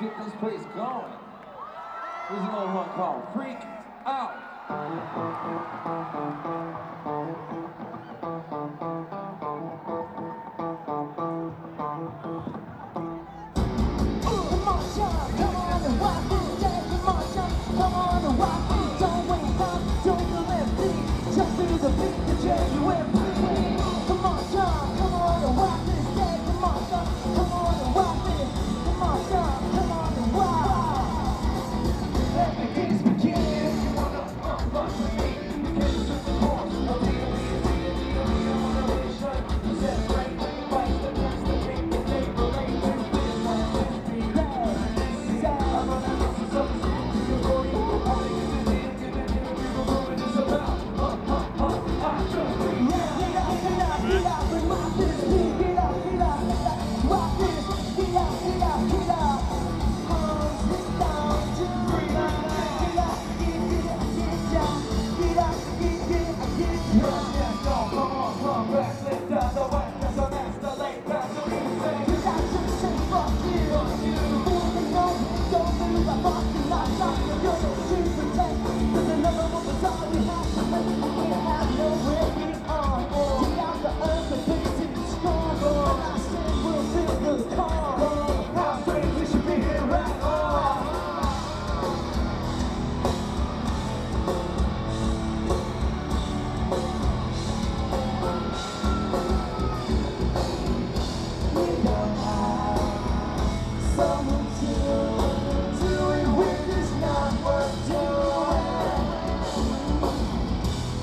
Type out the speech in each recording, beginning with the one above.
get this place going. Here's another one called Freak Out.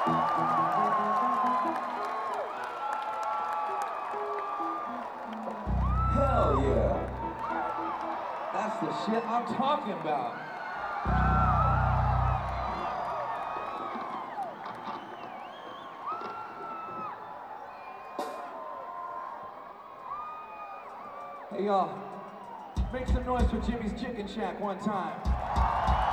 Hell yeah. That's the shit I'm talking about. Hey y'all, make some noise for Jimmy's Chicken Shack one time.